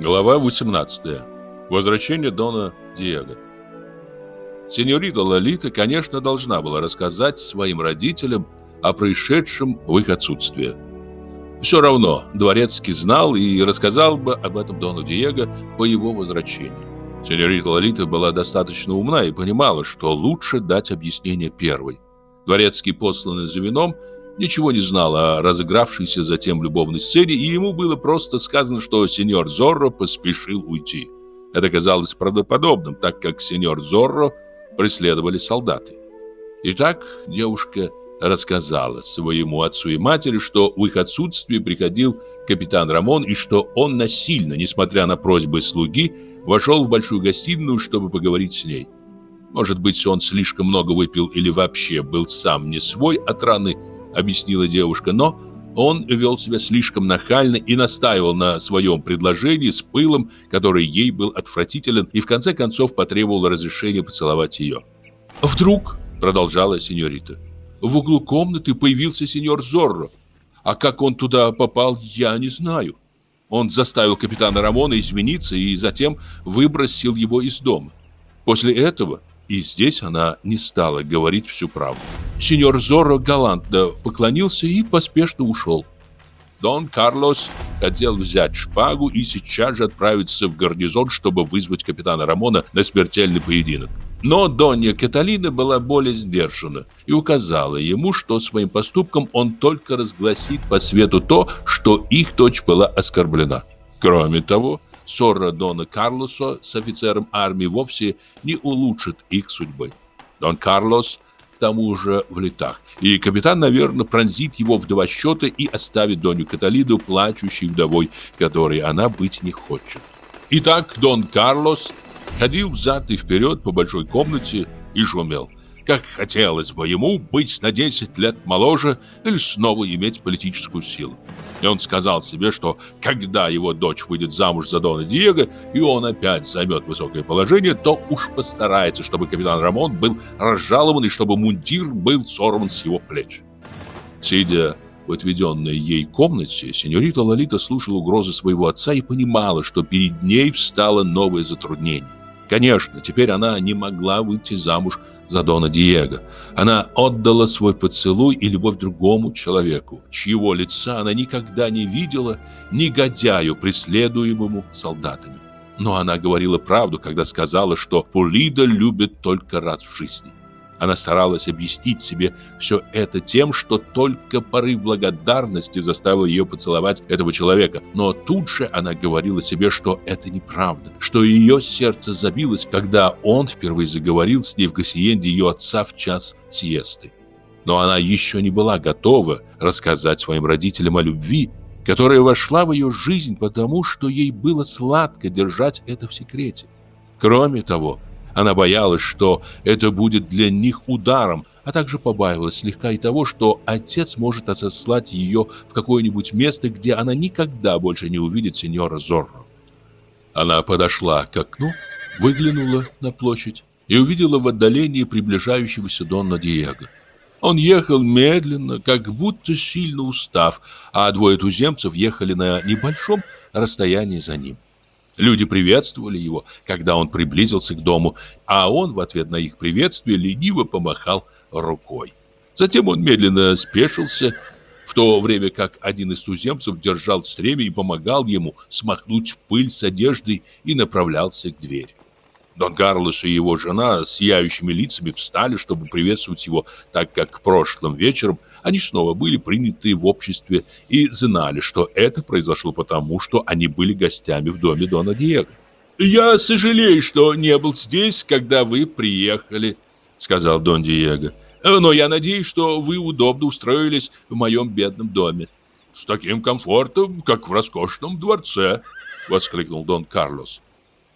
Глава 18. Возвращение Дона Диего. Сеньорита Лолита, конечно, должна была рассказать своим родителям о происшедшем в их отсутствие. Все равно Дворецкий знал и рассказал бы об этом Дону Диего по его возвращении. Сеньорита Лолита была достаточно умна и понимала, что лучше дать объяснение первой. Дворецкий, посланный за вином, ничего не знал о разыгравшейся затем любовной сцене, и ему было просто сказано, что сеньор Зорро поспешил уйти. Это казалось правдоподобным, так как сеньор Зорро преследовали солдаты. Итак, девушка рассказала своему отцу и матери, что в их отсутствие приходил капитан Рамон и что он насильно, несмотря на просьбы слуги, вошел в большую гостиную, чтобы поговорить с ней. Может быть, он слишком много выпил или вообще был сам не свой от раны, объяснила девушка, но он вел себя слишком нахально и настаивал на своем предложении с пылом, который ей был отвратителен, и в конце концов потребовал разрешения поцеловать ее. «Вдруг», — продолжала сеньорита, — «в углу комнаты появился сеньор Зорро, а как он туда попал, я не знаю. Он заставил капитана Рамона извиниться и затем выбросил его из дома. После этого и здесь она не стала говорить всю правду. Сеньор Зорро галантно поклонился и поспешно ушел. Дон Карлос хотел взять шпагу и сейчас же отправиться в гарнизон, чтобы вызвать капитана Рамона на смертельный поединок. Но Донья Каталина была более сдержана и указала ему, что своим поступком он только разгласит по свету то, что их дочь была оскорблена. Кроме того, ссора Дона Карлоса с офицером армии вовсе не улучшит их судьбы. Дон Карлос к тому же в летах, и капитан, наверное, пронзит его в два счета и оставит Доню Каталиду плачущей вдовой, которой она быть не хочет. Итак, Дон Карлос ходил взад и вперед по большой комнате и шумел – как хотелось бы ему быть на 10 лет моложе или снова иметь политическую силу. И он сказал себе, что когда его дочь выйдет замуж за Дона Диего, и он опять займет высокое положение, то уж постарается, чтобы капитан Рамон был разжалован и чтобы мундир был сорван с его плеч. Сидя в отведенной ей комнате, сеньорита Лолита слушала угрозы своего отца и понимала, что перед ней встало новое затруднение. Конечно, теперь она не могла выйти замуж за Дона Диего. Она отдала свой поцелуй и любовь другому человеку, чьего лица она никогда не видела, негодяю, преследуемому солдатами. Но она говорила правду, когда сказала, что Пулида любит только раз в жизни. Она старалась объяснить себе все это тем, что только порыв благодарности заставил ее поцеловать этого человека. Но тут же она говорила себе, что это неправда, что ее сердце забилось, когда он впервые заговорил с ней в гасиенде ее отца в час сиесты. Но она еще не была готова рассказать своим родителям о любви, которая вошла в ее жизнь, потому что ей было сладко держать это в секрете. Кроме того, она боялась, что это будет для них ударом, а также побаивалась слегка и того, что отец может отослать ее в какое-нибудь место, где она никогда больше не увидит сеньора Зорро. Она подошла к окну, выглянула на площадь и увидела в отдалении приближающегося Донна Диего. Он ехал медленно, как будто сильно устав, а двое туземцев ехали на небольшом расстоянии за ним. Люди приветствовали его, когда он приблизился к дому, а он в ответ на их приветствие лениво помахал рукой. Затем он медленно спешился, в то время как один из туземцев держал стремя и помогал ему смахнуть пыль с одежды и направлялся к двери. Дон Карлос и его жена с сияющими лицами встали, чтобы приветствовать его, так как прошлым вечером они снова были приняты в обществе и знали, что это произошло потому, что они были гостями в доме Дона Диего. «Я сожалею, что не был здесь, когда вы приехали», — сказал Дон Диего. «Но я надеюсь, что вы удобно устроились в моем бедном доме». «С таким комфортом, как в роскошном дворце», — воскликнул Дон Карлос.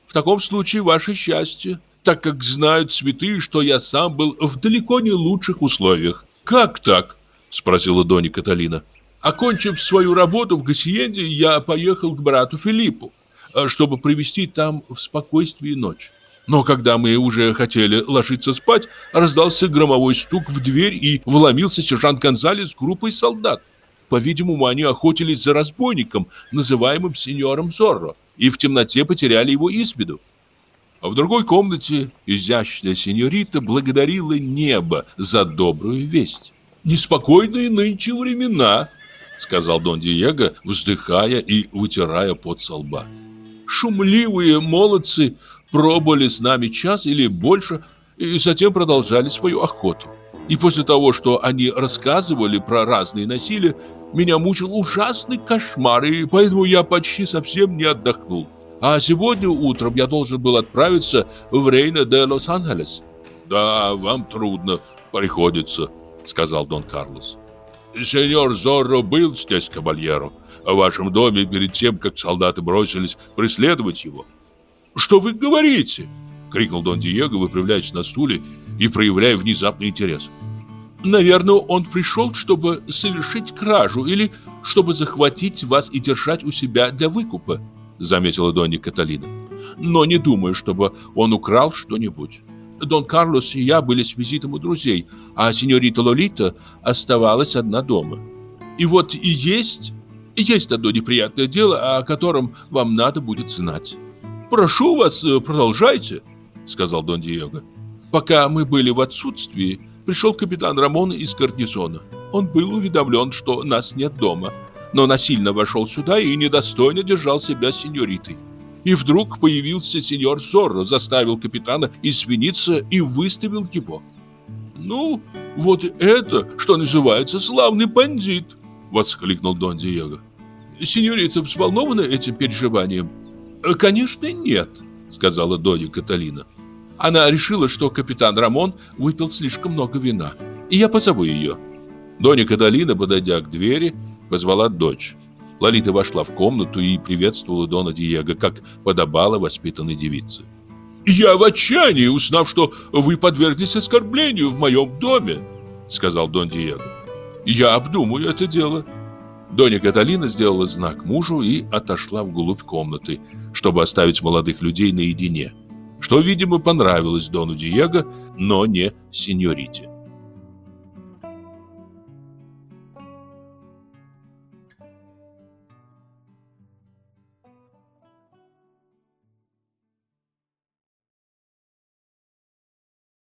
В таком случае ваше счастье, так как знают цветы, что я сам был в далеко не лучших условиях. Как так? спросила Доня Каталина. Окончив свою работу в Гассиенде, я поехал к брату Филиппу, э, чтобы провести там в спокойствии ночь. Но когда мы уже хотели ложиться спать, раздался громовой стук в дверь и вломился сержант Гонзалес с группой солдат. По-видимому, они охотились за разбойником, называемым сеньором Зорро. И в темноте потеряли его из виду. А в другой комнате изящная сеньорита благодарила небо за добрую весть. «Неспокойные нынче времена», — сказал Дон Диего, вздыхая и вытирая пот со лба. «Шумливые молодцы пробыли с нами час или больше, и затем продолжали свою охоту. И после того, что они рассказывали про разные насилия, меня мучил ужасный кошмар, и поэтому я почти совсем не отдохнул. А сегодня утром я должен был отправиться в Рейна де Лос-Анджелес. Да, вам трудно приходится, сказал Дон Карлос. Сеньор Зорро был здесь, кабальеро, в вашем доме перед тем, как солдаты бросились преследовать его. Что вы говорите? крикнул Дон Диего, выпрямляясь на стуле и проявляя внезапный интерес. Наверное, он пришел, чтобы совершить кражу или чтобы захватить вас и держать у себя для выкупа, заметила Донья Каталина. Но не думаю, чтобы он украл что-нибудь. Дон Карлос и я были с визитом у друзей, а сеньорита Лолита оставалась одна дома. И вот и есть, есть одно неприятное дело, о котором вам надо будет знать. Прошу вас, продолжайте, сказал Дон Диего. Пока мы были в отсутствии, пришел капитан Рамон из гарнизона. Он был уведомлен, что нас нет дома, но насильно вошел сюда и недостойно держал себя сеньоритой. И вдруг появился сеньор Зорро, заставил капитана извиниться и выставил его. «Ну, вот это, что называется, славный бандит!» — воскликнул Дон Диего. «Сеньорита взволнована этим переживанием?» «Конечно, нет», — сказала Донья Каталина. Она решила, что капитан Рамон выпил слишком много вина. И я позову ее. Донья Каталина, подойдя к двери, позвала дочь. Лолита вошла в комнату и приветствовала Дона Диего, как подобало воспитанной девице. «Я в отчаянии, узнав, что вы подверглись оскорблению в моем доме», — сказал Дон Диего. «Я обдумаю это дело». Донья Каталина сделала знак мужу и отошла вглубь комнаты, чтобы оставить молодых людей наедине что, видимо, понравилось Дону Диего, но не сеньорите.